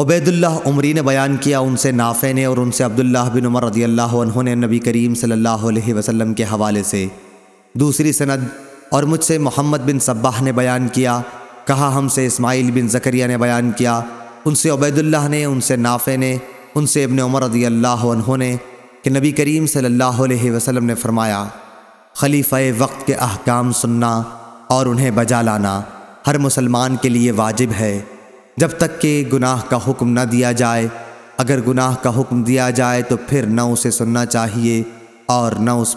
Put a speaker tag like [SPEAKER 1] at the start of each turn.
[SPEAKER 1] عبید اللہ عمری نے بیان کیا، ان سے نافع نے اور ان سے عبداللہ بن عمر رضی اللہ عنہ نے نبی کریم صلی اللہ علیہ وسلم کے حوالے سے۔ دوسری سند، اور مجھ سے محمد بن صباح نے بیان کیا، کہا ہم سے اسماعیل بن زکریہ نے بیان کیا۔ ان سے عبید اللہ نے، ان سے نافع نے، ان سے ابن عمر رضی اللہ عنہ نے، کہ نبی کریم صلی اللہ علیہ وسلم نے فرمایا، خلیفہ وقت کے احکام سننا اور انہیں بجا لانا، ہر مسلمان کے لیے واجب ہے۔ جب تک کہ گناہ کا حکم نہ دیا جائے، اگر گناہ کا حکم دیا جائے تو پھر نہ اسے سننا چاہیے اور نہ اس